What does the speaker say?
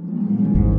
う